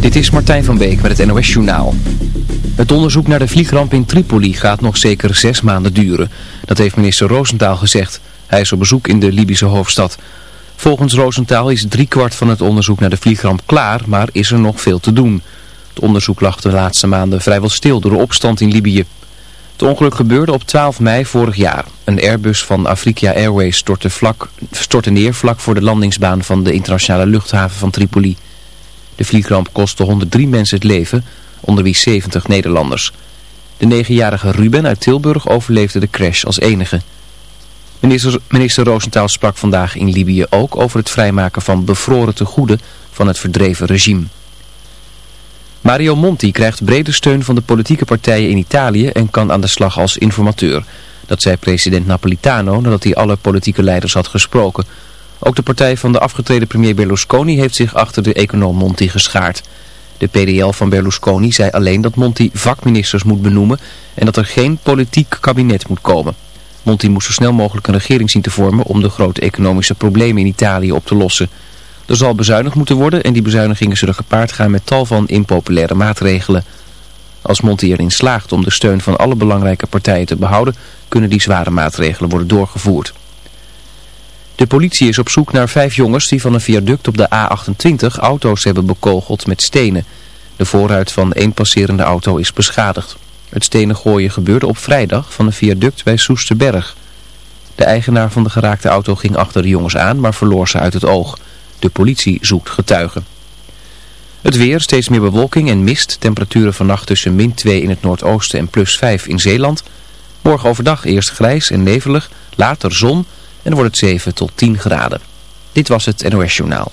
Dit is Martijn van Beek met het NOS Journaal. Het onderzoek naar de vliegramp in Tripoli gaat nog zeker zes maanden duren. Dat heeft minister Roosentaal gezegd. Hij is op bezoek in de Libische hoofdstad. Volgens Roosentaal is driekwart van het onderzoek naar de vliegramp klaar, maar is er nog veel te doen. Het onderzoek lag de laatste maanden vrijwel stil door de opstand in Libië. Het ongeluk gebeurde op 12 mei vorig jaar. Een Airbus van Afrika Airways stortte, vlak, stortte neer vlak voor de landingsbaan van de internationale luchthaven van Tripoli. De vliegramp kostte 103 mensen het leven, onder wie 70 Nederlanders. De negenjarige Ruben uit Tilburg overleefde de crash als enige. Minister, minister Roosentaal sprak vandaag in Libië ook over het vrijmaken van bevroren tegoeden van het verdreven regime. Mario Monti krijgt brede steun van de politieke partijen in Italië en kan aan de slag als informateur. Dat zei president Napolitano nadat hij alle politieke leiders had gesproken. Ook de partij van de afgetreden premier Berlusconi heeft zich achter de econoom Monti geschaard. De PDL van Berlusconi zei alleen dat Monti vakministers moet benoemen en dat er geen politiek kabinet moet komen. Monti moest zo snel mogelijk een regering zien te vormen om de grote economische problemen in Italië op te lossen. Er zal bezuinigd moeten worden en die bezuinigingen zullen gepaard gaan met tal van impopulaire maatregelen. Als Monti erin slaagt om de steun van alle belangrijke partijen te behouden, kunnen die zware maatregelen worden doorgevoerd. De politie is op zoek naar vijf jongens die van een viaduct op de A28 auto's hebben bekogeld met stenen. De voorruit van één passerende auto is beschadigd. Het stenen gooien gebeurde op vrijdag van een viaduct bij Soesterberg. De eigenaar van de geraakte auto ging achter de jongens aan, maar verloor ze uit het oog. De politie zoekt getuigen. Het weer, steeds meer bewolking en mist. Temperaturen vannacht tussen min 2 in het noordoosten en plus 5 in Zeeland. Morgen overdag eerst grijs en nevelig, later zon en dan wordt het 7 tot 10 graden. Dit was het NOS Journaal.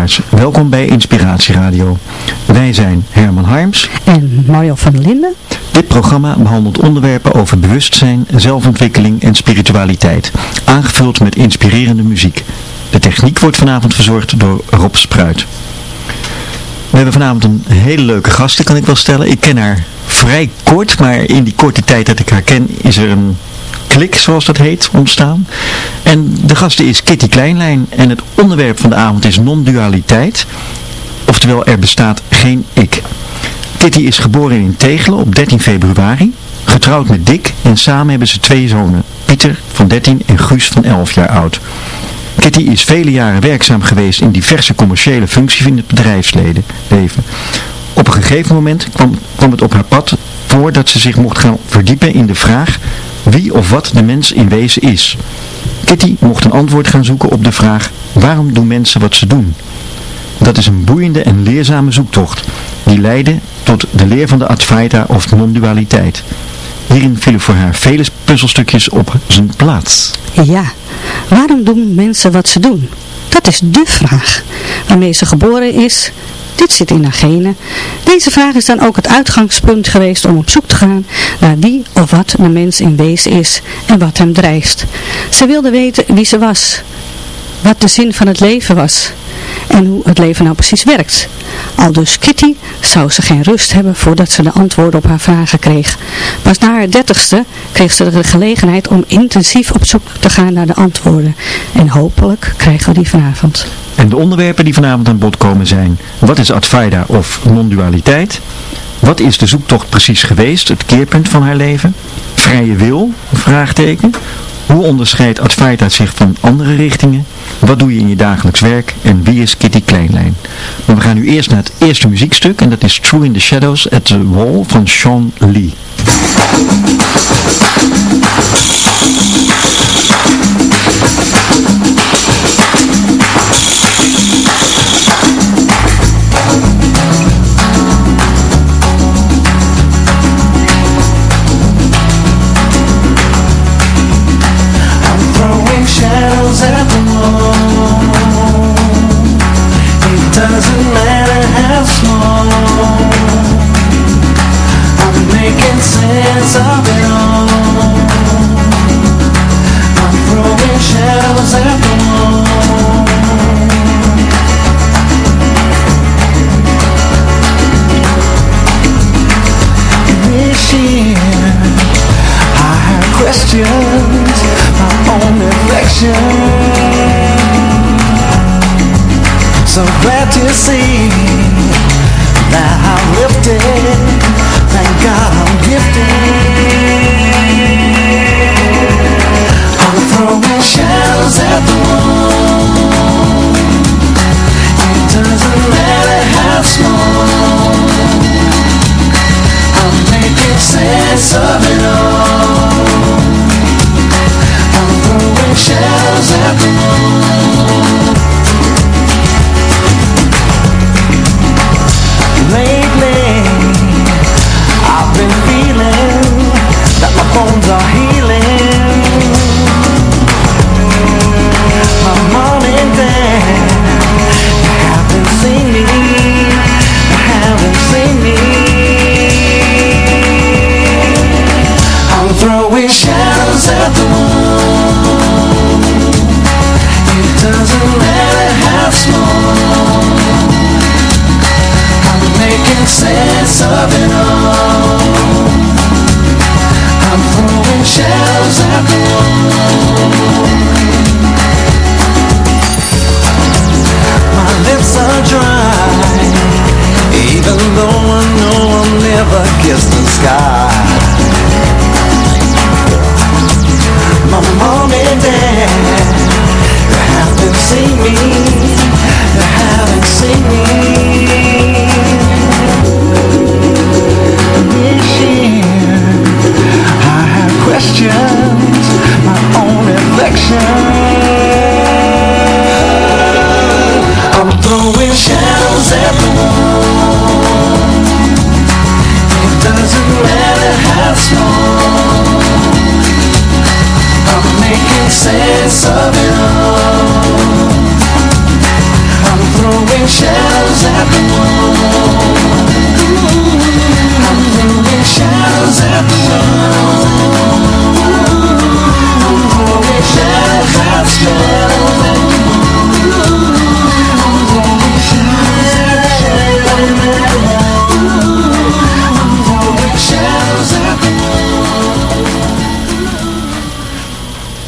Luisteraars, welkom bij Inspiratie Radio. Wij zijn Herman Harms en Mario van der Linden. Dit programma behandelt onderwerpen over bewustzijn, zelfontwikkeling en spiritualiteit, aangevuld met inspirerende muziek. De techniek wordt vanavond verzorgd door Rob Spruit. We hebben vanavond een hele leuke gast, kan ik wel stellen. Ik ken haar vrij kort, maar in die korte tijd dat ik haar ken is er een klik, zoals dat heet, ontstaan. De gasten is Kitty Kleinlijn en het onderwerp van de avond is non-dualiteit. Oftewel, er bestaat geen ik. Kitty is geboren in Tegelen op 13 februari, getrouwd met Dick en samen hebben ze twee zonen, Pieter van 13 en Guus van 11 jaar oud. Kitty is vele jaren werkzaam geweest in diverse commerciële functies in het bedrijfsleven. Op een gegeven moment kwam, kwam het op haar pad voor dat ze zich mocht gaan verdiepen in de vraag wie of wat de mens in wezen is. Kitty mocht een antwoord gaan zoeken op de vraag waarom doen mensen wat ze doen? Dat is een boeiende en leerzame zoektocht die leidde tot de leer van de Advaita of non-dualiteit. Hierin vielen voor haar vele puzzelstukjes op zijn plaats. Ja, waarom doen mensen wat ze doen? Dat is de vraag waarmee ze geboren is dit zit in haar genen. Deze vraag is dan ook het uitgangspunt geweest om op zoek te gaan naar wie of wat de mens in wezen is en wat hem drijft. Ze wilde weten wie ze was, wat de zin van het leven was en hoe het leven nou precies werkt. Al dus Kitty zou ze geen rust hebben voordat ze de antwoorden op haar vragen kreeg. Pas na haar dertigste kreeg ze de gelegenheid om intensief op zoek te gaan naar de antwoorden. En hopelijk krijgen we die vanavond. En de onderwerpen die vanavond aan bod komen zijn, wat is Advaita of non-dualiteit? Wat is de zoektocht precies geweest, het keerpunt van haar leven? Vrije wil, vraagteken. Hoe onderscheidt Advaita zich van andere richtingen? Wat doe je in je dagelijks werk? En wie is Kitty Kleinlijn? Maar we gaan nu eerst naar het eerste muziekstuk en dat is True in the Shadows at the Wall van Sean Lee. sun.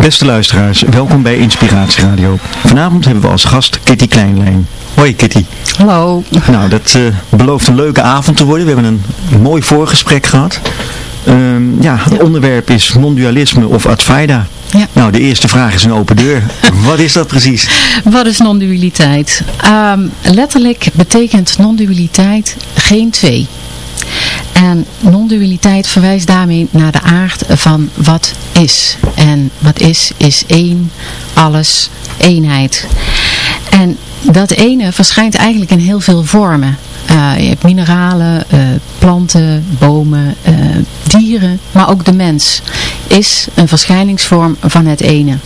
Beste luisteraars, welkom bij Inspiratie Radio. Vanavond hebben we als gast Kitty Kleinlijn. Hoi Kitty. Hallo. Nou, dat eh, belooft een leuke avond te worden. We hebben een mooi voorgesprek gehad. Ehm, ja, het onderwerp is non-dualisme of Advaita. Ja. Nou, de eerste vraag is een open deur. Wat is dat precies? Wat is non-dualiteit? Ehm, letterlijk betekent non-dualiteit geen twee. En non-dualiteit verwijst daarmee naar de aard van wat is. En wat is, is één, alles, eenheid. En dat ene verschijnt eigenlijk in heel veel vormen. Eh, je hebt mineralen, eh, planten, bomen, eh, dieren, maar ook de mens is een verschijningsvorm van het ene.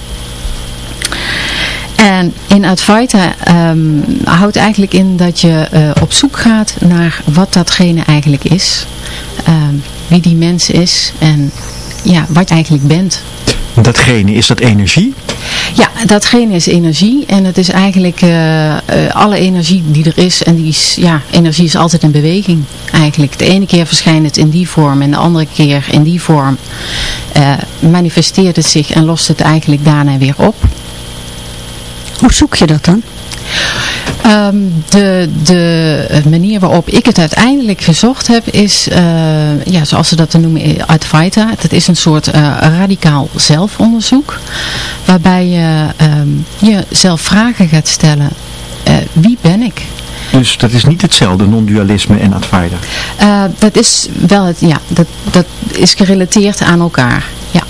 En in Advaita ehm, houdt eigenlijk in dat je op zoek gaat naar wat datgene eigenlijk is. Ehm, wie die mens is en ja, wat je eigenlijk bent. Datgene, is dat energie? Ja, datgene is energie en het is eigenlijk eh, eh, alle energie die er is. En die is, ja, energie is altijd in beweging eigenlijk. De ene keer verschijnt het in die vorm en de andere keer in die vorm. eh, manifesteert het zich en lost het eigenlijk daarna weer op. Hoe zoek je dat dan? Ehm, de, de manier waarop ik het uiteindelijk gezocht heb is, eh, ja, zoals ze dat dan noemen, eh, Advaita. Dat is een soort eh, radicaal zelfonderzoek. Waarbij je ehm, jezelf vragen gaat stellen. Wie ben ik? Dus dat is niet hetzelfde, non-dualisme en Advaita. Dat is wel het, ja, dat, dat is gerelateerd aan elkaar. Ja,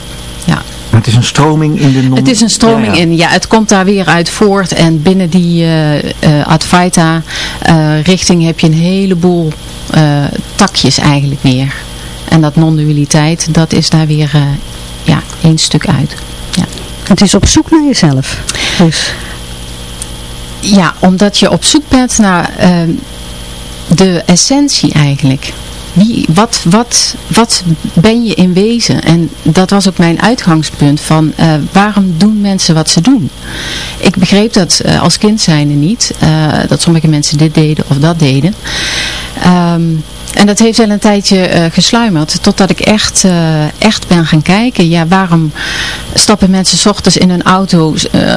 ja. Maar het is een stroming in de non... Het is een stroming Ja, ja. in, ja, het komt daar weer uit voort en binnen die eh eh, Advaita eh, richting heb je een heleboel eh, takjes eigenlijk weer. En dat non-dualiteit, dat is daar weer eh, ja, één stuk uit. Ja. Het is op zoek naar jezelf. Dus Ja, omdat je op zoek bent naar ehm, de essentie eigenlijk. Wie, wat, wat, wat ben je in wezen? En dat was ook mijn uitgangspunt van eh, waarom doen mensen wat ze doen? Ik begreep dat eh, als kind zijnde niet. eh, dat sommige mensen dit deden of dat deden. Ehm, en dat heeft wel een tijdje eh, gesluimerd. Totdat ik echt, eh, echt ben gaan kijken. Ja, waarom stappen mensen ochtends in hun auto, eh,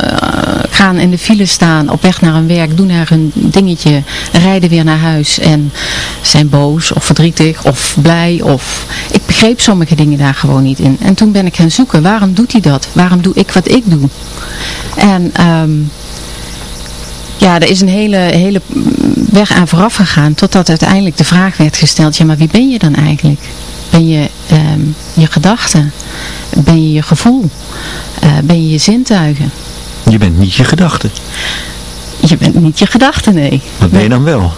gaan in de file staan, op weg naar hun werk, doen daar hun dingetje, rijden weer naar huis en zijn boos of verdrietig of blij. Of... Ik begreep sommige dingen daar gewoon niet in. En toen ben ik gaan zoeken, waarom doet hij dat? Waarom doe ik wat ik doe? En... ehm, ja, er is een hele, hele weg aan vooraf gegaan totdat uiteindelijk de vraag werd gesteld, ja maar wie ben je dan eigenlijk? Ben je ehm, je gedachten? Ben je je gevoel? Eh, ben je je zintuigen? Je bent niet je gedachte. Je bent niet je gedachten, nee. Wat ben je dan wel?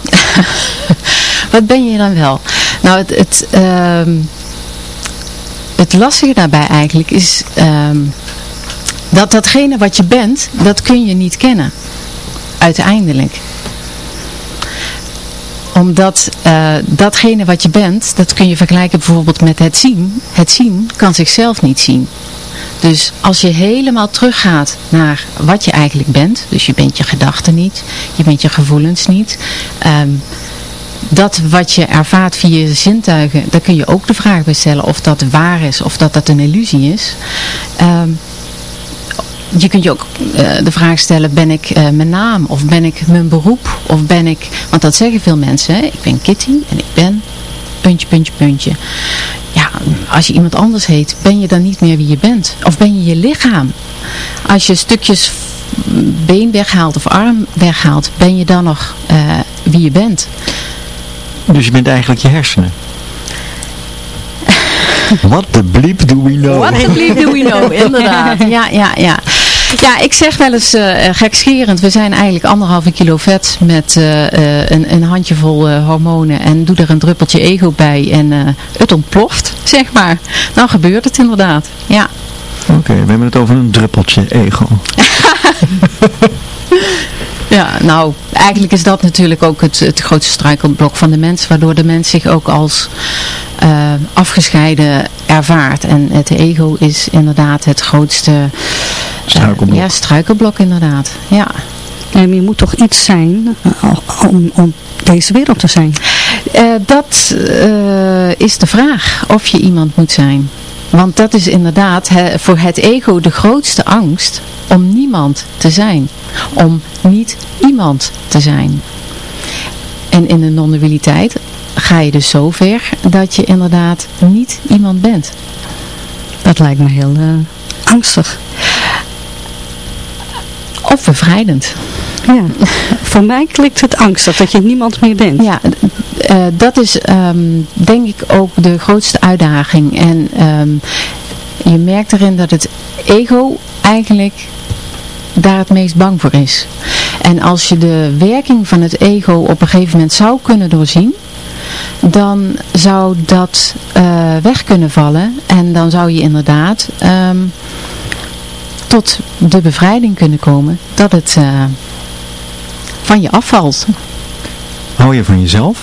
Wat ben je dan wel? Nou, het, het, ehm, het lastige daarbij eigenlijk is ehm, dat datgene wat je bent, dat kun je niet kennen. Uiteindelijk. Omdat eh, datgene wat je bent, dat kun je vergelijken bijvoorbeeld met het zien. Het zien kan zichzelf niet zien. Dus als je helemaal teruggaat naar wat je eigenlijk bent, dus je bent je gedachten niet, je bent je gevoelens niet, ehm, dat wat je ervaart via je zintuigen, daar kun je ook de vraag bij stellen of dat waar is of dat dat een illusie is. Ehm, je kunt je ook eh, de vraag stellen, ben ik eh, mijn naam of ben ik mijn beroep of ben ik, want dat zeggen veel mensen, hè? ik ben Kitty en ik ben puntje, puntje, puntje. Ja, als je iemand anders heet, ben je dan niet meer wie je bent? Of ben je je lichaam? Als je stukjes been weghaalt of arm weghaalt, ben je dan nog eh, wie je bent? Dus je bent eigenlijk je hersenen. What the bleep do we know? What the bleep do we know, inderdaad. Ja, ja, ja. Ja, ik zeg wel eens eh, eh, gekscherend, we zijn eigenlijk anderhalve kilo vet met eh, een, een handjevol hormonen en doe er een druppeltje ego bij en het ontploft, zeg maar. Dan gebeurt het inderdaad, ja. Oké, we hebben het over een druppeltje ego. Ja, nou, eigenlijk is dat natuurlijk ook het, het grootste struikelblok van de mens, waardoor de mens zich ook als uh, afgescheiden ervaart. En het ego is inderdaad het grootste uh, struikelblok. ja, struikelblok inderdaad. Ja. En je moet toch iets zijn om, om deze wereld te zijn? Uh, dat is de vraag, of je iemand moet zijn. Want dat is inderdaad he, voor het ego de grootste angst om niemand te zijn. Om niet iemand te zijn. En in de non-dualiteit ga je dus zover dat je inderdaad niet iemand bent. Dat lijkt me heel uh, angstig. Of bevrijdend. Ja, voor mij klinkt het angstig dat je niemand meer bent. Ja, dat is um, denk ik ook de grootste uitdaging. En um, je merkt erin dat het ego eigenlijk daar het meest bang voor is. En als je de werking van het ego op een gegeven moment zou kunnen doorzien, dan zou dat uh, weg kunnen vallen. En dan zou je inderdaad um, tot de bevrijding kunnen komen dat het uh, van je afvalt. Hou je van jezelf?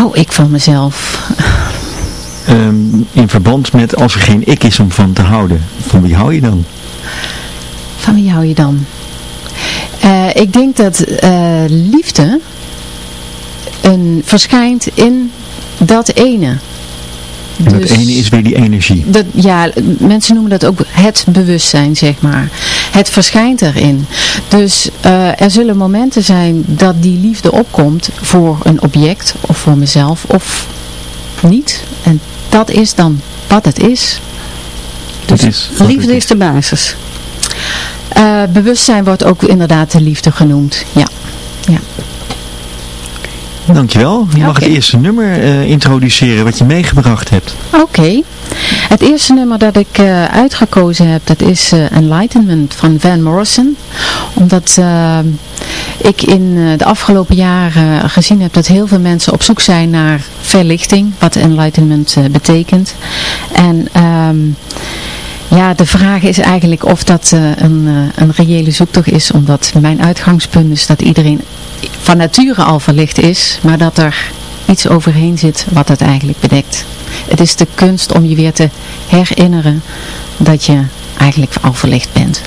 Hou ik van mezelf? Um, in verband met als er geen ik is om van te houden. Van wie hou je dan? Van wie hou je dan? Uh, ik denk dat uh, liefde een, verschijnt in dat ene. En dus, dat ene is weer die energie. Dat, ja, mensen noemen dat ook het bewustzijn, zeg maar. Het verschijnt erin. Dus uh, er zullen momenten zijn dat die liefde opkomt voor een object of voor mezelf of niet. En dat is dan wat het is. Dus is liefde is de basis. Uh, bewustzijn wordt ook inderdaad de liefde genoemd. Ja. ja. Dankjewel. Je mag okay. het eerste nummer uh, introduceren wat je meegebracht hebt. Oké. Okay. Het eerste nummer dat ik uh, uitgekozen heb, dat is uh, Enlightenment van Van Morrison. Omdat ik in de afgelopen jaren gezien heb dat heel veel mensen op zoek zijn naar verlichting, wat enlightenment betekent. En... Um, ja, de vraag is eigenlijk of dat uh, een, uh, een reële zoektocht is, omdat mijn uitgangspunt is dat iedereen van nature al verlicht is, maar dat er iets overheen zit wat het eigenlijk bedekt. Het is de kunst om je weer te herinneren dat je eigenlijk al verlicht bent.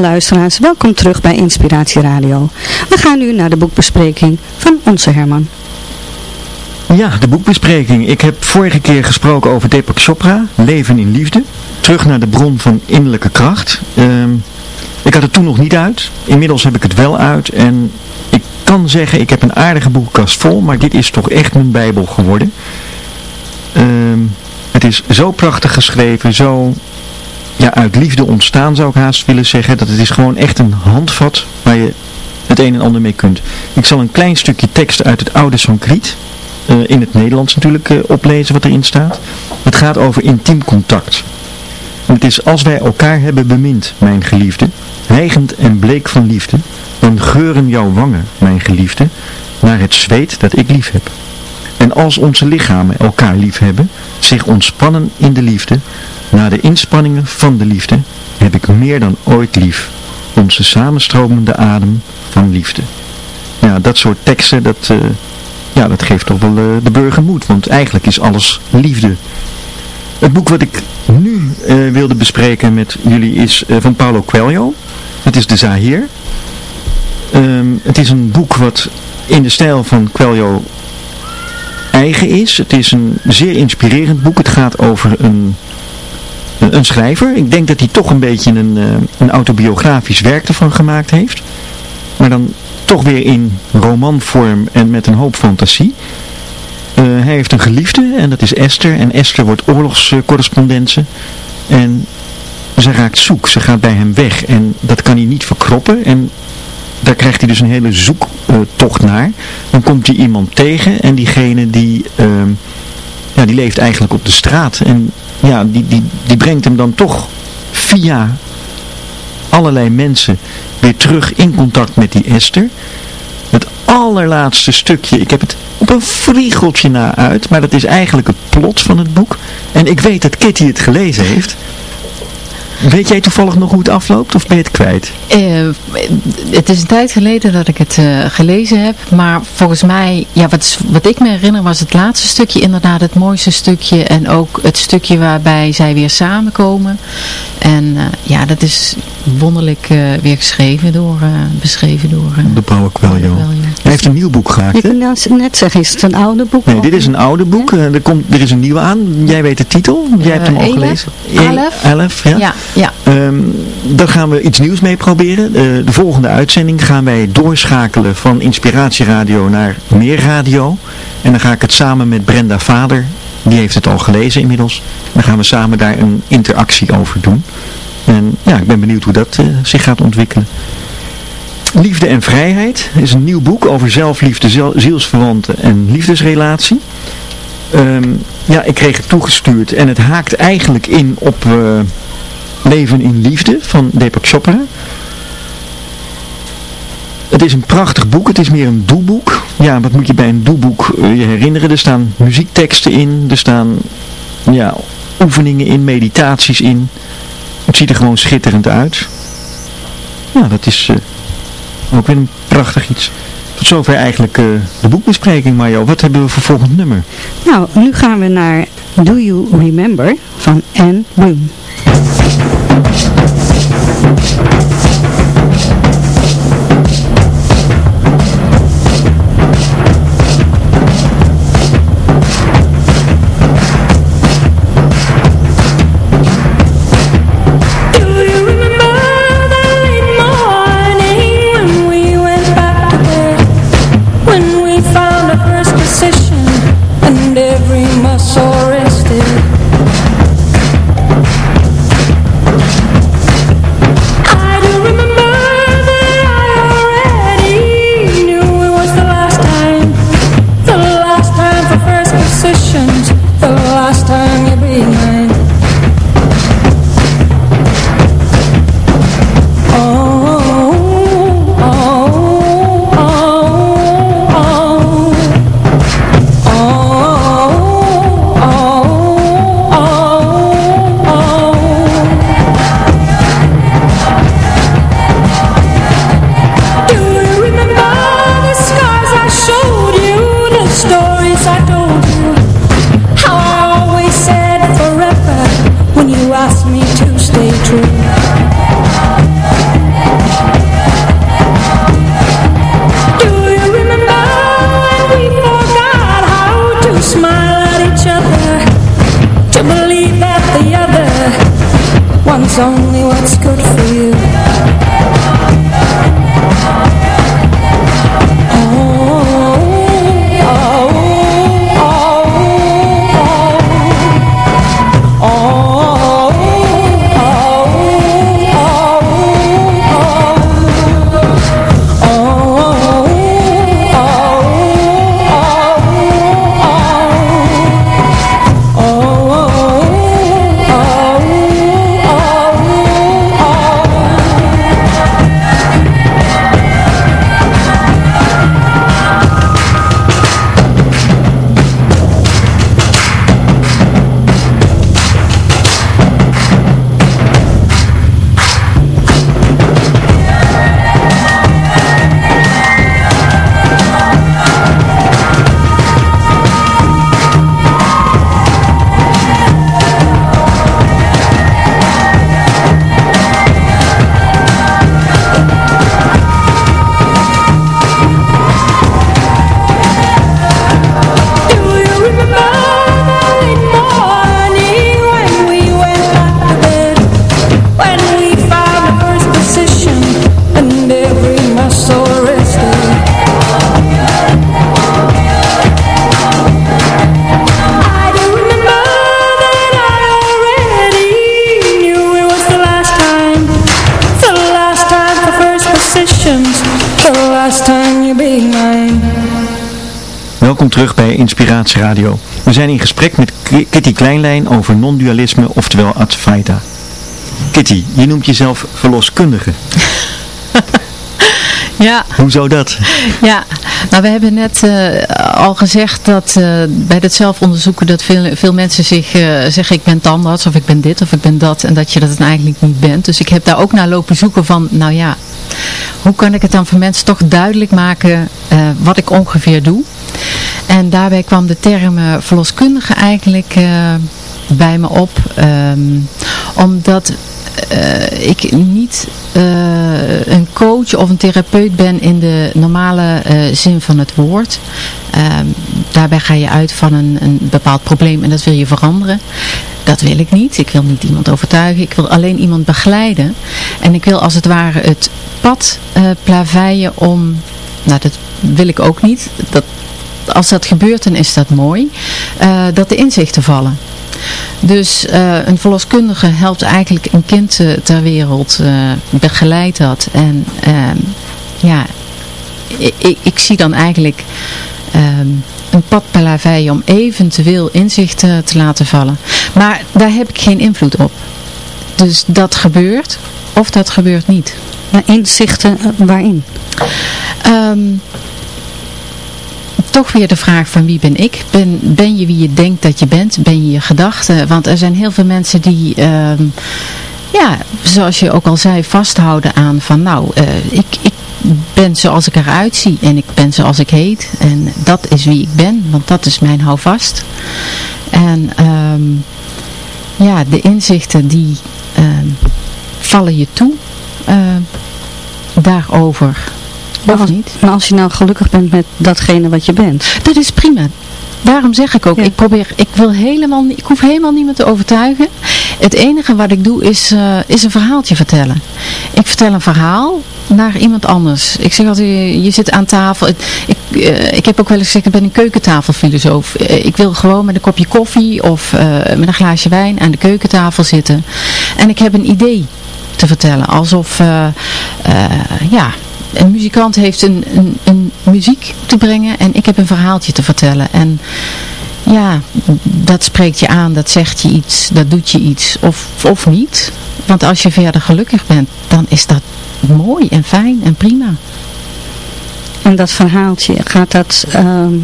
Luisteraars, welkom terug bij Inspiratie Radio. We gaan nu naar de boekbespreking van onze Herman. Ja, de boekbespreking. Ik heb vorige keer gesproken over Deepak Chopra, Leven in Liefde. Terug naar de bron van innerlijke kracht. Ehm, ik had het toen nog niet uit. Inmiddels heb ik het wel uit. En ik kan zeggen, ik heb een aardige boekenkast vol. Maar dit is toch echt mijn bijbel geworden. Ehm, het is zo prachtig geschreven. Zo ja, uit liefde ontstaan zou ik haast willen zeggen. Dat het is gewoon echt een handvat waar je het een en ander mee kunt. Ik zal een klein stukje tekst uit het oude Sanskriet, eh, in het Nederlands natuurlijk, eh, oplezen wat erin staat. Het gaat over intiem contact. En het is als wij elkaar hebben bemind, mijn geliefde, hijgend en bleek van liefde, dan geuren jouw wangen, mijn geliefde, naar het zweet dat ik lief heb. En als onze lichamen elkaar lief hebben, zich ontspannen in de liefde, na de inspanningen van de liefde, heb ik meer dan ooit lief. Onze samenstromende adem van liefde. Ja, dat soort teksten, dat, eh, ja, dat geeft toch wel eh, de burger moed, want eigenlijk is alles liefde. Het boek wat ik nu eh, wilde bespreken met jullie is van Paulo Coelho. Het is De Zahir. Ehm, het is een boek wat in de stijl van Coelho eigen is. Het is een zeer inspirerend boek. Het gaat over een, een, schrijver. Ik denk dat hij toch een beetje een, eh, een autobiografisch werk ervan gemaakt heeft. Maar dan toch weer in romanvorm en met een hoop fantasie. Eh, hij heeft een geliefde en dat is Esther. En Esther wordt oorlogscorrespondente. En ze raakt zoek. Ze gaat bij hem weg. En dat kan hij niet verkroppen. En daar krijgt hij dus een hele zoektocht naar. Dan komt hij iemand tegen. En diegene die, ehm, ja, die leeft eigenlijk op de straat. En ja, die, die, die brengt hem dan toch via allerlei mensen weer terug in contact met die Esther. Het allerlaatste stukje, ik heb het op een vriegeltje na uit, maar dat is eigenlijk het plot van het boek. En ik weet dat Kitty het gelezen heeft. Weet jij toevallig nog hoe het afloopt of ben je het kwijt? Eh, het is een tijd geleden dat ik het eh, gelezen heb, maar volgens mij, ja, wat, wat ik me herinner was het laatste stukje inderdaad het mooiste stukje en ook het stukje waarbij zij weer samenkomen. En eh, ja, dat is wonderlijk eh, weer geschreven door, eh, beschreven door... eh, De Paulo Coelho. Hij heeft een nieuw boek gemaakt, Je hè? kunt nou net zeggen, is het een oude boek? Nee, dit is een oude boek. Er, komt, er is een nieuwe aan. Jij weet de titel. Jij hebt hem al gelezen. Alef? Elef, ja. Ja, ja. Ehm, daar gaan we iets nieuws mee proberen. Eh, de volgende uitzending gaan wij doorschakelen van Inspiratieradio naar Meer Radio. En dan ga ik het samen met Brenda Vader, die heeft het al gelezen inmiddels. Dan gaan we samen daar een interactie over doen. En ja, ik ben benieuwd hoe dat eh, zich gaat ontwikkelen. Liefde en Vrijheid is een nieuw boek over zelfliefde, zel- zielsverwanten en liefdesrelatie. Ehm, ja, ik kreeg het toegestuurd en het haakt eigenlijk in op eh, Leven in Liefde van Deepak Chopra. Het is een prachtig boek, het is meer een doelboek. Ja, wat moet je bij een doelboek eh, je herinneren? Er staan muziekteksten in, er staan ja, oefeningen in, meditaties in. Het ziet er gewoon schitterend uit. Ja, dat is eh, ook weer een prachtig iets. Tot zover eigenlijk eh, de boekbespreking, Mario. Wat hebben we voor volgend nummer? Nou, nu gaan we naar Do You Remember van Anne Boone. Terug bij Inspiratie Radio. We zijn in gesprek met Kitty Kleinlijn over non-dualisme, oftewel Advaita. Kitty, je noemt jezelf verloskundige. Ja. Hoezo dat? Ja, nou we hebben net eh, al gezegd dat eh, bij het zelfonderzoeken dat veel, veel mensen zich eh, zeggen ik ben tandarts of ik ben dit of ik ben dat en dat je dat eigenlijk niet bent. Dus ik heb daar ook naar lopen zoeken van, nou ja, hoe kan ik het dan voor mensen toch duidelijk maken wat ik ongeveer doe. En daarbij kwam de term eh, verloskundige eigenlijk eh, bij me op, ehm, omdat eh, ik niet een coach of een therapeut ben in de normale zin van het woord. Ehm, daarbij ga je uit van een, een bepaald probleem en dat wil je veranderen. Dat wil ik niet. Ik wil niet iemand overtuigen. Ik wil alleen iemand begeleiden. En ik wil als het ware het pad plaveien om... Nou, dat wil ik ook niet. Dat, als dat gebeurt, dan is dat mooi. eh, dat de inzichten vallen. Dus eh, een verloskundige helpt eigenlijk een kind eh, ter wereld, begeleidt dat. En ehm, ja, ik, ik, zie dan eigenlijk ehm, een pad plaveien om eventueel inzichten te laten vallen. Maar daar heb ik geen invloed op. Dus dat gebeurt of dat gebeurt niet. Maar inzichten waarin? Ehm, toch weer de vraag van wie ben ik? Ben, ben je wie je denkt dat je bent? Ben je je gedachten? Want er zijn heel veel mensen die, ehm, ja, zoals je ook al zei, vasthouden aan van nou, eh, ik, ik ben zoals ik eruit zie en ik ben zoals ik heet. En dat is wie ik ben, want dat is mijn houvast. En ehm, ja, de inzichten die ehm, vallen je toe daarover. Maar Of als, niet? maar als je nou gelukkig bent met datgene wat je bent. Dat is prima. Daarom zeg ik ook, Ja. ik probeer, ik wil helemaal, ik hoef helemaal niemand te overtuigen. Het enige wat ik doe is, eh, is een verhaaltje vertellen. Ik vertel een verhaal naar iemand anders. Ik zeg altijd, je, je zit aan tafel. Ik, eh, ik heb ook wel eens gezegd, ik ben een keukentafelfilosoof. Eh, ik wil gewoon met een kopje koffie of met een glaasje wijn aan de keukentafel zitten. En ik heb een idee te vertellen. Alsof, ja, een muzikant heeft een, een, een muziek te brengen en ik heb een verhaaltje te vertellen. En ja, dat spreekt je aan, dat zegt je iets, dat doet je iets of, of niet. Want als je verder gelukkig bent, dan is dat mooi en fijn en prima. En dat verhaaltje, gaat dat... ehm,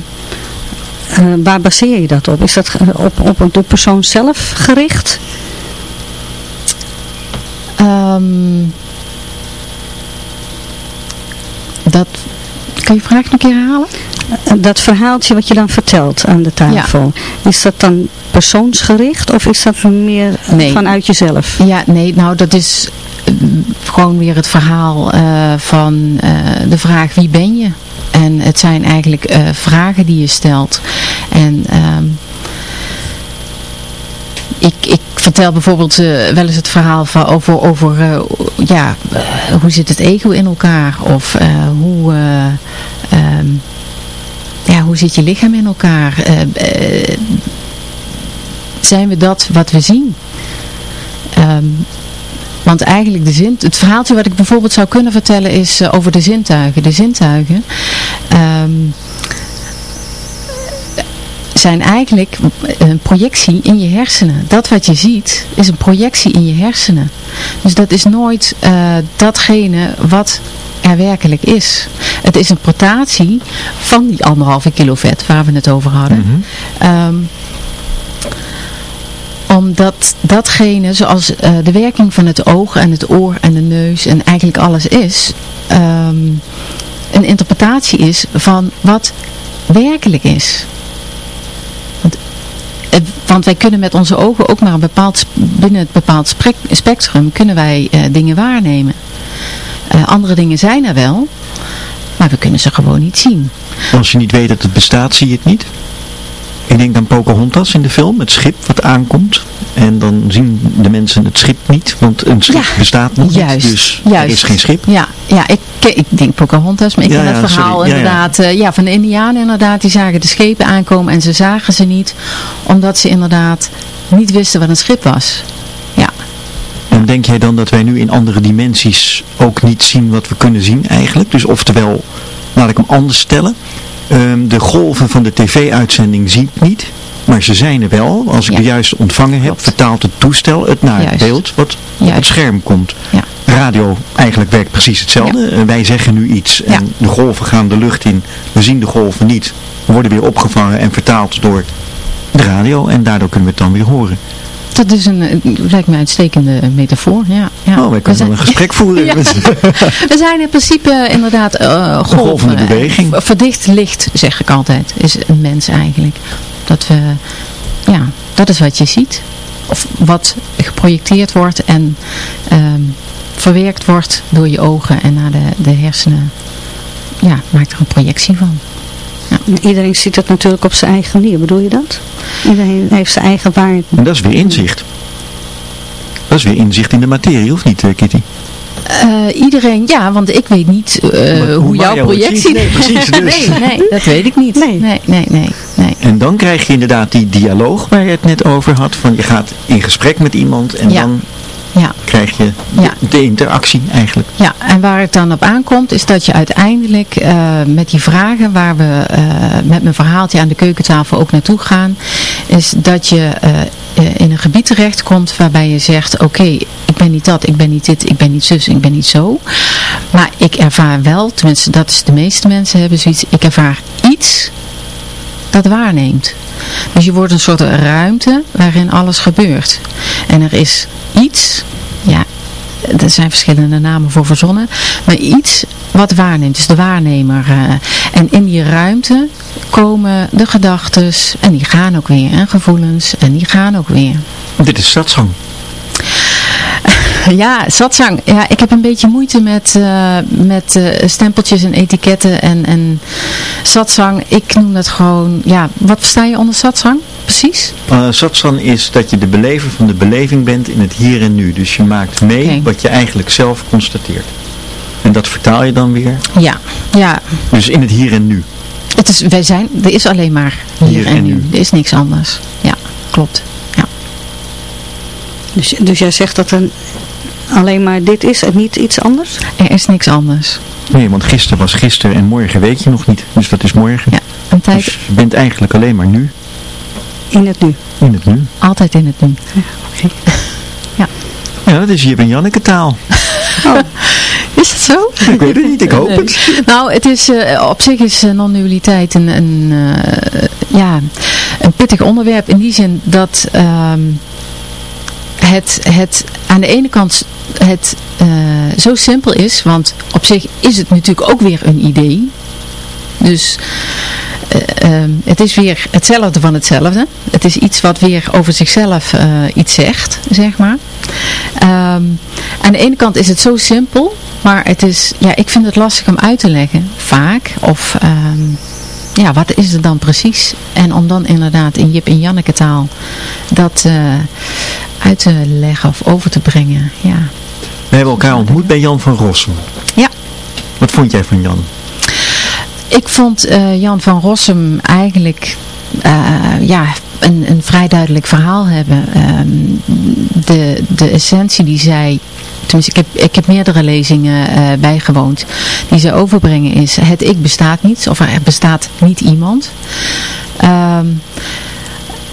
eh, waar baseer je dat op? Is dat op, op, op de persoon zelf gericht? Ehm, dat, kan je vraag nog een keer herhalen? Eh, Dat verhaaltje wat je dan vertelt aan de tafel, is dat dan persoonsgericht of is dat meer eh, Nee. vanuit jezelf? Ja, nee, nou dat is eh, gewoon weer het verhaal van de vraag wie ben je? En het zijn eigenlijk vragen die je stelt. En ehm, ik, ik vertel bijvoorbeeld eh, wel eens het verhaal van over, over eh, ja, eh, hoe zit het ego in elkaar? Of hoe... eh, ehm, ja, hoe zit je lichaam in elkaar? Zijn we dat wat we zien? Ehm, want eigenlijk de zin, het verhaaltje wat ik bijvoorbeeld zou kunnen vertellen is over de zintuigen. De zintuigen ehm, zijn eigenlijk een projectie in je hersenen. Dat wat je ziet is een projectie in je hersenen. Dus dat is nooit eh, datgene wat er werkelijk is. Het is een portatie van die anderhalve kilo vet waar we het over hadden. Ehm, omdat datgene, zoals eh, de werking van het oog en het oor en de neus en eigenlijk alles is, ehm, een interpretatie is van wat werkelijk is. Want, wij kunnen met onze ogen ook maar een bepaald, binnen het bepaald spectrum kunnen wij eh, dingen waarnemen. Eh, andere dingen zijn er wel, maar we kunnen ze gewoon niet zien. Als je niet weet dat het bestaat, zie je het niet. Ik denk aan Pocahontas in de film, het schip wat aankomt. En dan zien de mensen het schip niet, want een schip Ja, bestaat nog juist, niet. Dus juist. er is geen schip. Ja, ja ik, ik denk Pocahontas, maar ik Ja, ken ja, het verhaal sorry. Inderdaad. eh, Ja, van de Indianen inderdaad. Die zagen de schepen aankomen en ze zagen ze niet. Omdat ze inderdaad niet wisten wat een schip was. Ja. En denk jij dan dat wij nu in andere dimensies ook niet zien wat we kunnen zien eigenlijk? Dus oftewel, laat ik hem anders stellen. Ehm, de golven van de tv-uitzending zie ik niet. Maar ze zijn er wel. Als ik Ja. de juiste ontvangen heb, vertaalt het toestel het naar het beeld wat op het scherm komt. Ja. Radio eigenlijk werkt precies hetzelfde. Eh, wij zeggen nu iets en de golven gaan de lucht in. We zien de golven niet. Worden weer opgevangen en vertaald door de radio. En daardoor kunnen we het dan weer horen. Dat is een, eh, lijkt mij een uitstekende metafoor. Ja, ja. Oh, We kunnen zijn- een gesprek voeren. Ja. We zijn in principe inderdaad eh golven. golvende beweging. Eh, Verdicht licht, zeg ik altijd, is een mens eigenlijk. Dat we, ja, dat is wat je ziet. Of wat geprojecteerd wordt en ehm, verwerkt wordt door je ogen en naar de, de hersenen. Ja, maakt er een projectie van. Iedereen ziet het natuurlijk op zijn eigen manier, bedoel je dat? Iedereen heeft zijn eigen waarde. En dat is weer inzicht. Dat is weer inzicht in de materie, of niet, eh, Kitty? Eh, iedereen, ja, want ik weet niet eh, Maar hoe hoe jouw projectie... ziet, nee, precies, dus. nee, nee, dat weet ik niet. Nee. nee, nee, nee. nee. En dan krijg je inderdaad die dialoog waar je het net over had. Van je gaat in gesprek met iemand en Ja. dan Ja. krijg je de, Ja. de interactie eigenlijk. Ja, en waar het dan op aankomt is dat je uiteindelijk eh, met die vragen waar we eh, met mijn verhaaltje aan de keukentafel ook naartoe gaan, is dat je eh, in een gebied terechtkomt waarbij je zegt, oké, ik ben niet dat, ik ben niet dit, ik ben niet zus, ik ben niet zo. Maar ik ervaar wel, tenminste dat is de meeste mensen hebben zoiets, ik ervaar iets dat waarneemt. Dus je wordt een soort ruimte waarin alles gebeurt. En er is iets, ja, er zijn verschillende namen voor verzonnen, maar iets wat waarneemt, dus de waarnemer. eh, en in die ruimte komen de gedachtes en die gaan ook weer, en gevoelens en die gaan ook weer. Dit is satsang. Ja, satsang. Ja, ik heb een beetje moeite met, eh, met eh, stempeltjes en etiketten en, en satsang. Ik noem dat gewoon, ja, wat versta je onder satsang? Precies? Uh, satsang is dat je de belever van de beleving bent in het hier en nu. Dus je maakt mee wat je eigenlijk zelf constateert. En dat vertaal je dan weer. Ja, ja. Dus in het hier en nu. Het is, wij zijn, er is alleen maar hier, Hier en, en nu. nu. Er is niks anders. Ja, klopt. Ja. Dus, dus jij zegt dat er alleen maar dit is en niet iets anders? Er is niks anders. Nee, want gisteren was gisteren en morgen weet je nog niet. Dus dat is morgen. Ja, een tijd Dus je bent eigenlijk alleen maar nu. In het nu. In het nu. altijd in het nu. Ja, dat is Jip en Janneke taal. Is het zo? Ik weet het niet, ik hoop Nee. het. Nou, het is, eh, op zich is eh, non-dualiteit een, een, eh, ja, een pittig onderwerp in die zin dat ehm, het, het aan de ene kant het eh, zo simpel is, want op zich is het natuurlijk ook weer een idee. Dus eh, ehm, het is weer hetzelfde van hetzelfde. Het is iets wat weer over zichzelf eh, iets zegt, zeg maar. Ehm, aan de ene kant is het zo simpel, maar het is, ja, ik vind het lastig om uit te leggen, vaak. Of, ehm, ja, wat is het dan precies? En om dan inderdaad in Jip en Janneke taal dat uit te leggen of over te brengen, ja. We hebben elkaar ontmoet bij Jan van Rossum. Ja. Wat vond jij van Jan? Ik vond eh, Jan van Rossum eigenlijk eh, ja, een, een vrij duidelijk verhaal hebben. Ehm, de, de essentie die zij, tenminste ik heb, ik heb meerdere lezingen eh, bijgewoond, die ze overbrengen is het ik bestaat niet, of er bestaat niet iemand. Ehm,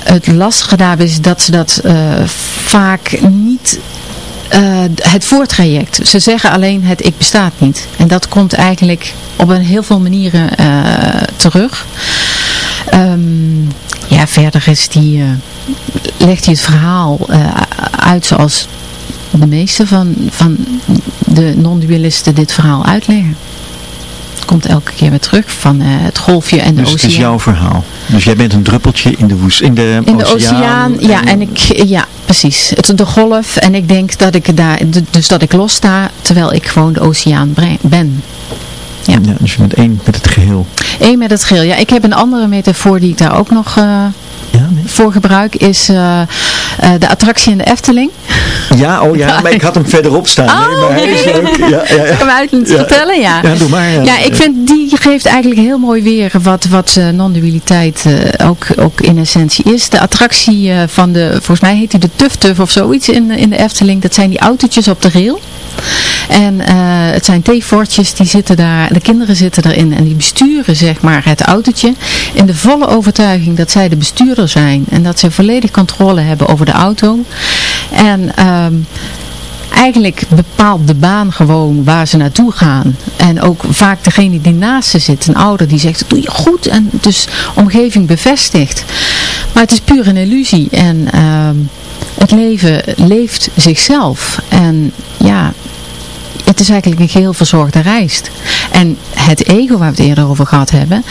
het lastige daarbij is dat ze dat eh, vaak niet eh, het voortraject. Ze zeggen alleen het ik bestaat niet. En dat komt eigenlijk op een heel veel manieren eh, terug. Ehm, ja, verder is die, legt hij het verhaal uit zoals de meeste van, van de non-dualisten dit verhaal uitleggen. Komt elke keer weer terug van eh, het golfje en de Dus het is oceaan. jouw verhaal. Dus jij bent een druppeltje in de woest, in de, In de oceaan, ja, en ik, ja, precies. Het de golf en ik denk dat ik daar, dus dat ik lossta, terwijl ik gewoon de oceaan ben. Ja. Ja, dus je bent één met het geheel. Eén met het geel. Ja, ik heb een andere metafoor die ik daar ook nog eh, Ja, nee. voor gebruik, is eh, eh, de attractie in de Efteling. Ja, oh ja, maar ik had hem verderop staan. nee, maar hij is leuk. Ja, ja, ja. Ik me uit Ja. vertellen, ja. Ja, doe maar. Ja, ik vind die geeft eigenlijk heel mooi weer wat, wat eh, non-dualiteit ook, ook in essentie is. De attractie van de, volgens mij heet die de Tuf Tuf of zoiets in, in de Efteling. Dat zijn die autootjes op de rail. En eh, het zijn theefortjes, die zitten daar, de kinderen zitten erin en die besturen zeg maar het autootje in de volle overtuiging dat zij de bestuurder zijn en dat ze volledig controle hebben over de auto. En ehm, eigenlijk bepaalt de baan gewoon waar ze naartoe gaan. En ook vaak degene die naast ze zit, een ouder die zegt, doe je goed. En dus omgeving bevestigt. Maar het is puur een illusie. En ehm, het leven leeft zichzelf. En ja, het is eigenlijk een geheel verzorgde reis. En het ego waar we het eerder over gehad hebben,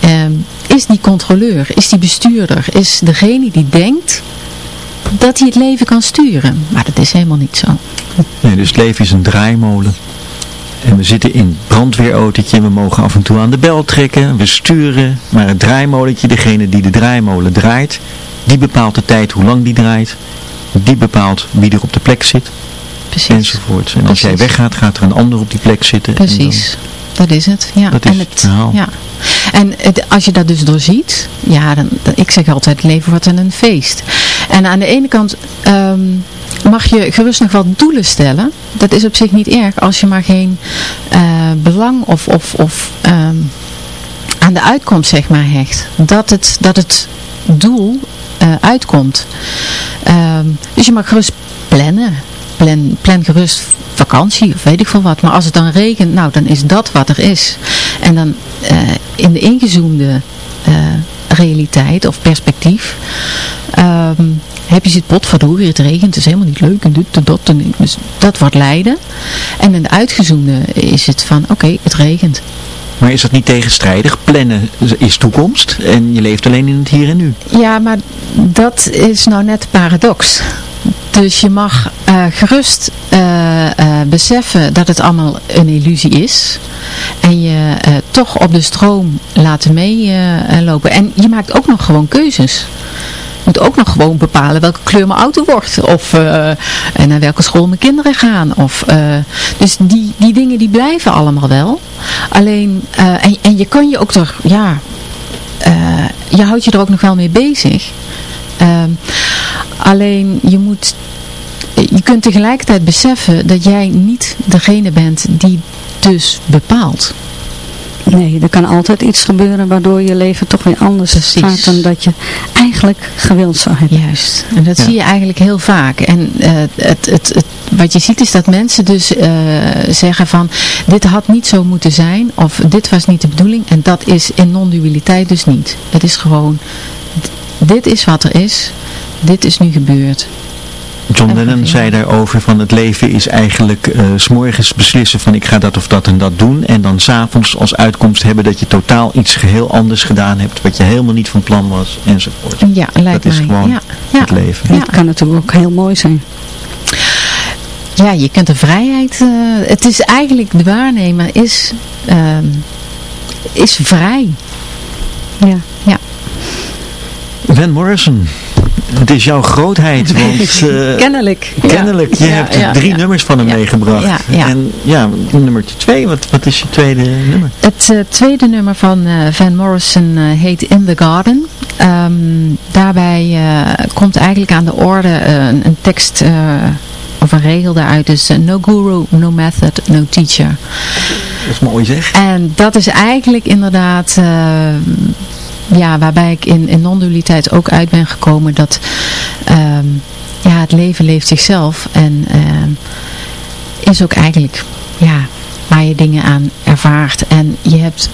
ehm, is die controleur, is die bestuurder, is degene die denkt dat hij het leven kan sturen. Maar dat is helemaal niet zo. Nee, dus het leven is een draaimolen. En we zitten in het brandweerautootje. We mogen af en toe aan de bel trekken. We sturen. Maar het draaimolentje, degene die de draaimolen draait, die bepaalt de tijd hoe lang die draait. Die bepaalt wie er op de plek zit. Precies. Enzovoort. En als jij weggaat, gaat er een ander op die plek zitten. en Precies. Dat is het. Ja. Dat is en het verhaal. Ja. En het, als je dat dus doorziet, ja, dan, dan- ik zeg altijd, leven wordt een feest. En aan de ene kant ehm, mag je gerust nog wel doelen stellen. Dat is op zich niet erg als je maar geen eh, belang of, of, of ehm, aan de uitkomst zeg maar hecht. Dat het, dat het doel eh, uitkomt. Ehm, dus je mag gerust plannen. Plan, plan gerust vakantie of weet ik veel wat. Maar als het dan regent, nou dan is dat wat er is. En dan eh, in de ingezoomde eh, realiteit of perspectief ehm, heb je zit potverdorie, het regent, het is helemaal niet leuk en dit en dat. Dat wordt lijden. En in de uitgezoomde is het van, oké, het regent. Maar is dat niet tegenstrijdig? Plannen is toekomst en je leeft alleen in het hier en nu. Ja, maar dat is nou net paradox. Dus je mag eh, gerust eh, eh, beseffen dat het allemaal een illusie is. En je toch op de stroom laten meelopen. en je maakt ook nog gewoon keuzes moet ook nog gewoon bepalen welke kleur mijn auto wordt. Of en naar welke school mijn kinderen gaan. Of, dus die, die dingen die blijven allemaal wel. Alleen, en, en je kan je ook toch, ja, je houdt je er ook nog wel mee bezig. Ehm, alleen je moet je kunt tegelijkertijd beseffen dat jij niet degene bent die dus bepaalt. Nee, er kan altijd iets gebeuren waardoor je leven toch weer anders Precies. gaat dan dat je eigenlijk gewild zou hebben. Juist, en dat zie je eigenlijk heel vaak. En uh, het, het, het, wat je ziet is dat mensen dus uh, zeggen van dit had niet zo moeten zijn of dit was niet de bedoeling en dat is in non-dualiteit dus niet. Het is gewoon, dit is wat er is, dit is nu gebeurd. John Lennon zei daarover van het leven is eigenlijk uh, s'morgens beslissen van ik ga dat of dat en dat doen. En dan s'avonds als uitkomst hebben dat je totaal iets geheel anders gedaan hebt. Wat je helemaal niet van plan was enzovoort. Ja, lijkt Dat is gewoon ja. het leven. Ja. Dat kan natuurlijk ook heel mooi zijn. Ja, je kunt de vrijheid... Uh, het is eigenlijk, de waarnemer is, uh, is vrij. Ja. ja. Van Morrison, het is jouw grootheid, want... Uh, kennelijk. Kennelijk, je hebt drie nummers van hem meegebracht. En ja, nummertje twee, wat, wat is je tweede nummer? Het uh, tweede nummer van uh, Van Morrison heet In the Garden. Um, daarbij komt eigenlijk aan de orde een, een tekst of een regel daaruit. Dus no guru, no method, no teacher. Dat is mooi zeg. En dat is eigenlijk inderdaad ja, waarbij ik in, in non-dualiteit ook uit ben gekomen dat ehm, ja, het leven leeft zichzelf en ehm, is ook eigenlijk ja, waar je dingen aan ervaart. En je hebt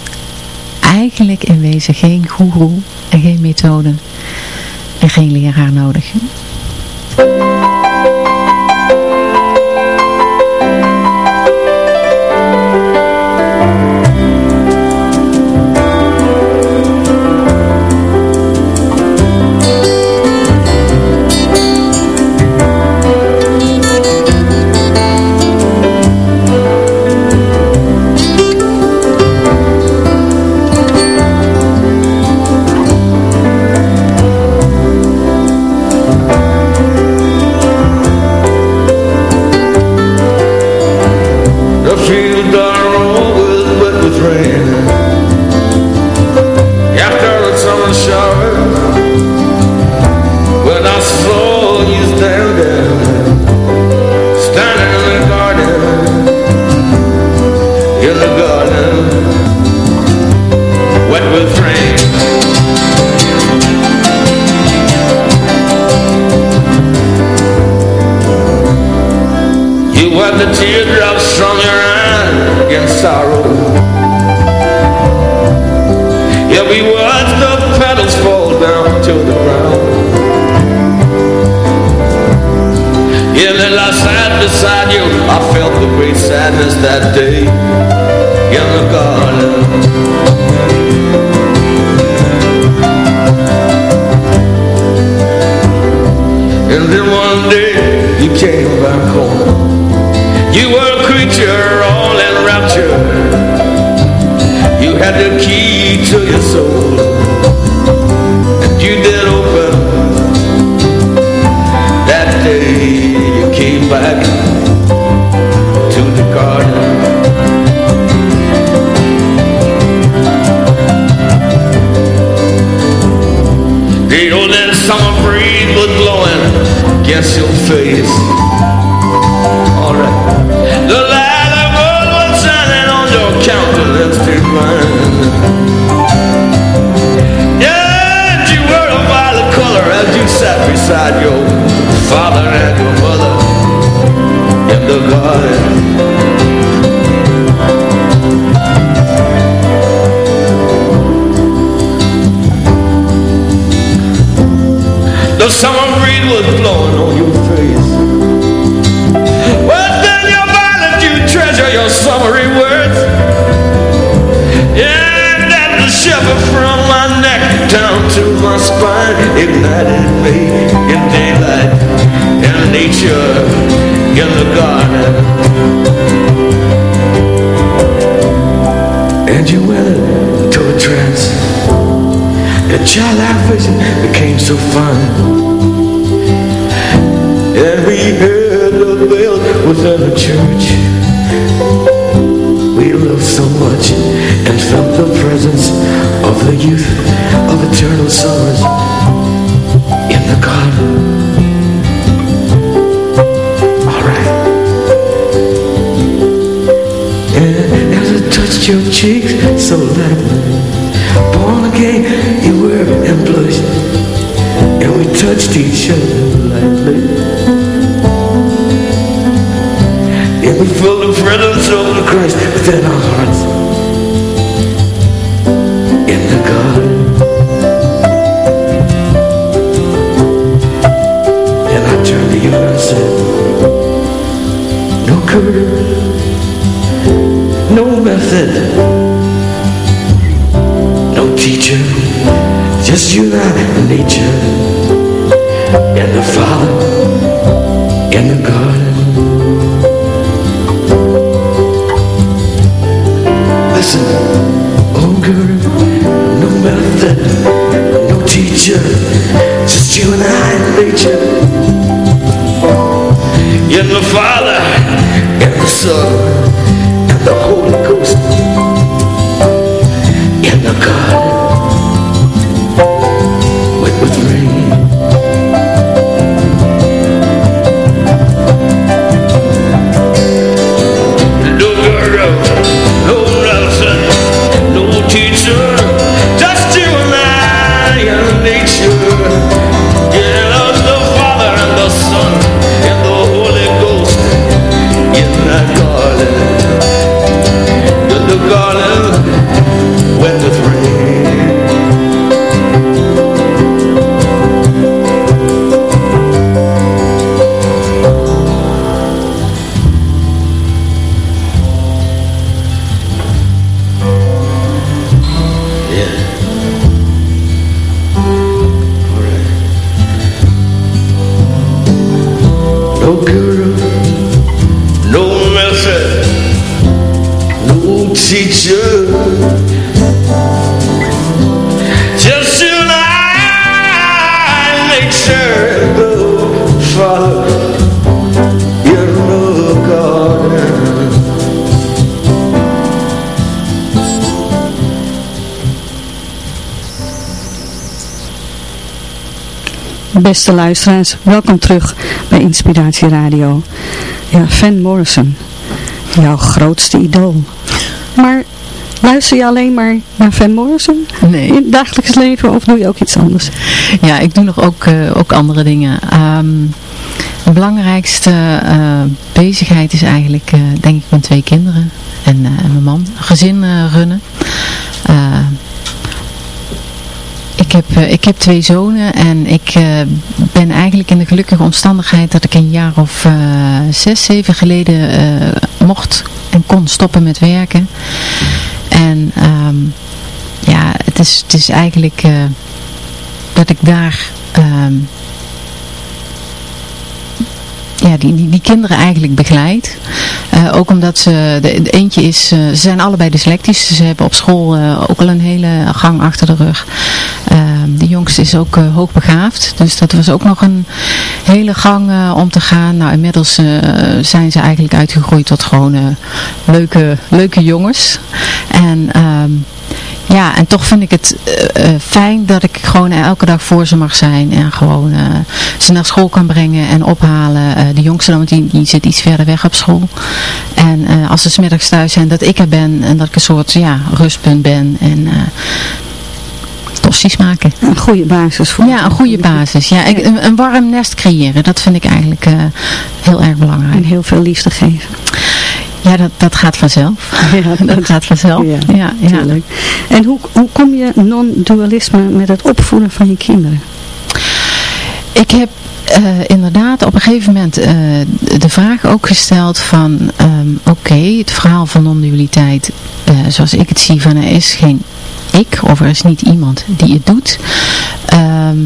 eigenlijk in wezen geen goeroe en geen methode en geen leraar nodig. Beste luisteraars, welkom terug bij Inspiratie Radio. Ja, Van Morrison, jouw grootste idool. Maar luister je alleen maar naar Van Morrison Nee. in het dagelijks leven of doe je ook iets anders? Ja, ik doe nog ook, eh, ook andere dingen. Ehm, de belangrijkste eh, bezigheid is eigenlijk, eh, denk ik, mijn twee kinderen en, en mijn man. Een gezin runnen. Heb, eh, ik heb twee zonen en ik eh, ben eigenlijk in de gelukkige omstandigheid dat ik een jaar of eh, zes, zeven geleden mocht en kon stoppen met werken. En ehm, ja, het is, het is eigenlijk dat ik daar ehm, ja, die, die, die kinderen eigenlijk begeleid. Eh, ook omdat ze, de, eentje is, eh, ze zijn allebei dyslectisch. Ze hebben op school eh, ook al een hele gang achter de rug. De jongste is ook hoogbegaafd. Dus dat was ook nog een hele gang om te gaan. Nou, inmiddels zijn ze eigenlijk uitgegroeid tot gewoon leuke, leuke jongens. En ehm, ja, en toch vind ik het eh, eh, fijn dat ik gewoon elke dag voor ze mag zijn. En gewoon eh, ze naar school kan brengen en ophalen. De jongste dan, want die, die zit iets verder weg op school. En als ze smiddags thuis zijn, dat ik er ben. En dat ik een soort ja, rustpunt ben. En tossies maken. Een goede basis voor. Ja, een goede basis. Ja, ik, een, een warm nest creëren. Dat vind ik eigenlijk heel erg belangrijk. En heel veel liefde geven. Ja, dat, dat gaat vanzelf. Ja, dat gaat vanzelf. Ja, Ja. En hoe, hoe kom je non-dualisme met het opvoeden van je kinderen? Ik heb eh, inderdaad op een gegeven moment eh, de vraag ook gesteld van ehm, oké, het verhaal van non-dualiteit eh, zoals ik het zie van er is geen ik of er is niet iemand die het doet. Ehm,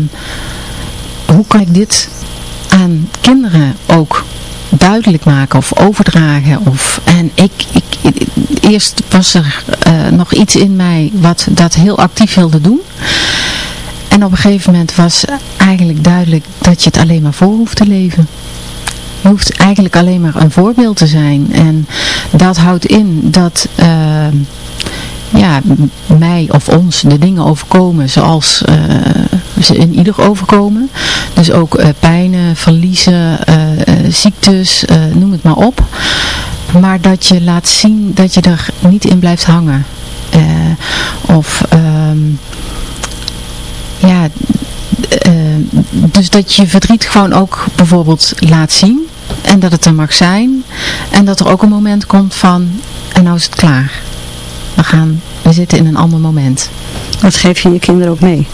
hoe kan ik dit aan kinderen ook duidelijk maken of overdragen. Of, en ik, ik, eerst was er eh, nog iets in mij wat dat heel actief wilde doen. En op een gegeven moment was eigenlijk duidelijk dat je het alleen maar voor hoeft te leven. Je hoeft eigenlijk alleen maar een voorbeeld te zijn. En dat houdt in dat uh, ja, mij of ons de dingen overkomen zoals uh, ze in ieder overkomen. Dus ook uh, pijnen, verliezen, ziektes, noem het maar op. Maar dat je laat zien dat je er niet in blijft hangen. of um, ja, dus dat je verdriet gewoon ook bijvoorbeeld laat zien. En dat het er mag zijn. En dat er ook een moment komt van, en nou is het klaar. We gaan, we zitten in een ander moment. Dat geef je je kinderen ook mee?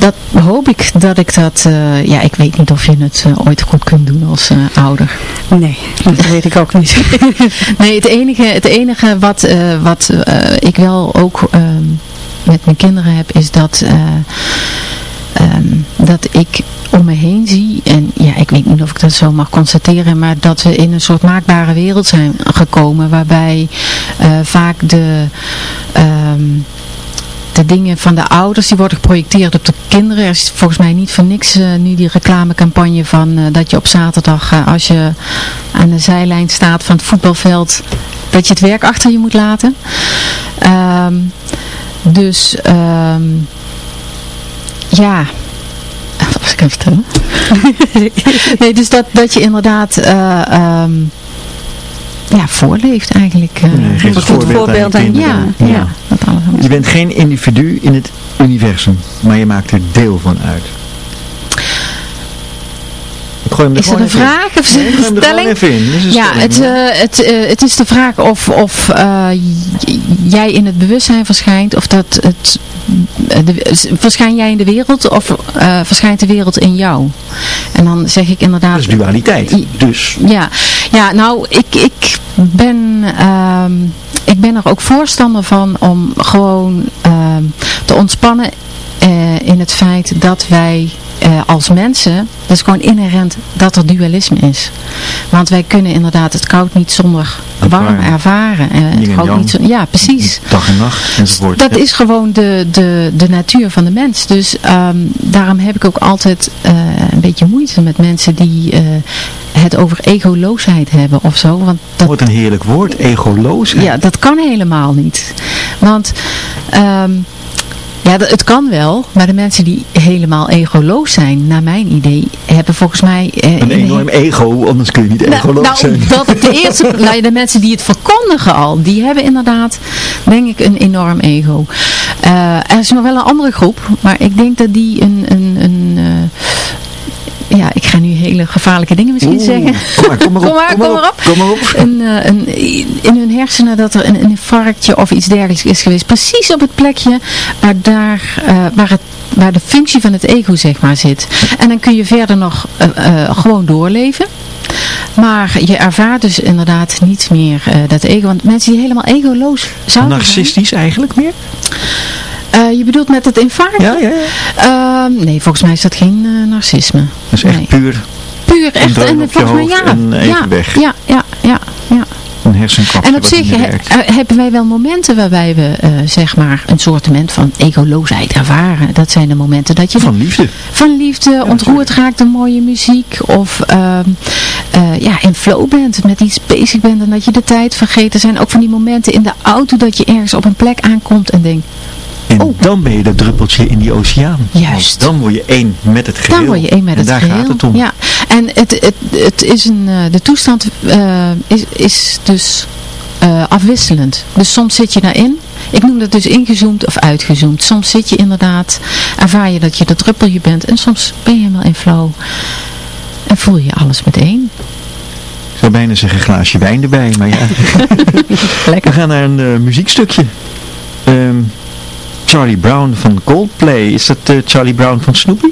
Dat hoop ik dat ik dat, uh, ja ik weet niet of je het uh, ooit goed kunt doen als uh, ouder. Nee, dat weet ik ook niet. nee, het enige, het enige wat, wat ik wel ook ehm, met mijn kinderen heb is dat... Um, dat ik om me heen zie, en ja, ik weet niet of ik dat zo mag constateren, maar dat we in een soort maakbare wereld zijn gekomen, waarbij vaak de, um, de dingen van de ouders, die worden geprojecteerd op de kinderen. Er is volgens mij niet voor niks uh, nu die reclamecampagne van uh, dat je op zaterdag, als je aan de zijlijn staat van het voetbalveld, dat je het werk achter je moet laten. Um, dus... Um, ja, wat was ik even vertellen? nee, dus dat, dat je inderdaad um, ja, voorleeft eigenlijk. Uh, nee, geef het voorbeeld, voorbeeld aan, ja, ja, ja. Dat alles je bent geen individu in het universum, maar je maakt er deel van uit. Ik gooi hem er is dat een vraag of nee, een stelling? Even in. Is een ja, stelling, het, uh, het, uh, het is de vraag of, of uh, jij in het bewustzijn verschijnt of dat het de, verschijn jij in de wereld of uh, verschijnt de wereld in jou? En dan zeg ik inderdaad... Dat is dualiteit, dus. Ja, ja nou, ik, ik ben... Um, ik ben er ook voorstander van om gewoon um, te ontspannen uh, in het feit dat wij uh, als mensen, dat is gewoon inherent dat er dualisme is. Want wij kunnen inderdaad het koud niet zonder warm ervaren. En het koud niet ja, precies. Dag en nacht enzovoort. Dat is gewoon de, de, de natuur van de mens. Dus um, daarom heb ik ook altijd uh, een beetje moeite met mensen die uh, het over egoloosheid hebben of zo. Want dat wordt een heerlijk woord, egoloosheid. Ja, dat kan helemaal niet. Want... Um, ja, het kan wel, maar de mensen die helemaal egoloos zijn, naar mijn idee, hebben volgens mij... Eh, een enorm ego, anders kun je niet egoloos nou, zijn. Dat de, eerste, nou, de mensen die het verkondigen al, die hebben inderdaad, denk ik, een enorm ego. Uh, er is nog wel een andere groep, maar ik denk dat die een... een, een uh, ja, ik ga nu hele gevaarlijke dingen misschien Oeh, zeggen. Kom maar, kom maar op. kom maar, kom maar op. Kom maar op. Een, een, in hun hersenen dat er een, een infarctje of iets dergelijks is geweest. Precies op het plekje waar, daar, uh, waar, het, waar de functie van het ego zeg maar zit. En dan kun je verder nog uh, gewoon doorleven. Maar je ervaart dus inderdaad niet meer dat ego. Want mensen die helemaal egoloos zouden Narcistisch zijn, eigenlijk meer? Uh, je bedoelt met het infarct? Ja, ja, ja. Uh, nee, volgens mij is dat geen uh, narcisme. Dat is echt nee. puur... Puur, echt. En volgens mij ja. En even ja, weg. Ja, ja, ja, ja. Een hersenkwapje En op zich he, hebben wij wel momenten waarbij we, zeg maar, een soortement van egoloosheid ervaren. Dat zijn de momenten dat je... Van liefde. Van liefde, ja, ontroerd raakt door mooie muziek. Of uh, ja, in flow bent, met iets bezig bent en dat je de tijd vergeet. Er zijn ook van die momenten in de auto dat je ergens op een plek aankomt en denkt... En oh. dan ben je dat druppeltje in die oceaan. Juist. Dan word je één met het geheel. Dan word je één met en het daar geheel. gaat het om. Ja. En het, het, het is een, de toestand uh, is, is dus uh, afwisselend. Dus soms zit je daarin. Ik noem dat dus ingezoomd of uitgezoomd. Soms zit je inderdaad, ervaar je dat je dat druppelje bent. En soms ben je helemaal in flow. En voel je alles meteen. Ik zou bijna zeggen een glaasje wijn erbij. Maar ja. Lekker. We gaan naar een uh, muziekstukje. Um, Charlie Brown van Coldplay. Is dat uh, Charlie Brown van Snoopy?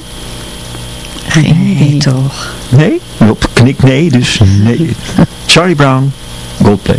Geen nee, idee. toch. Nee? Op knik nee, dus nee. Charlie Brown, Coldplay.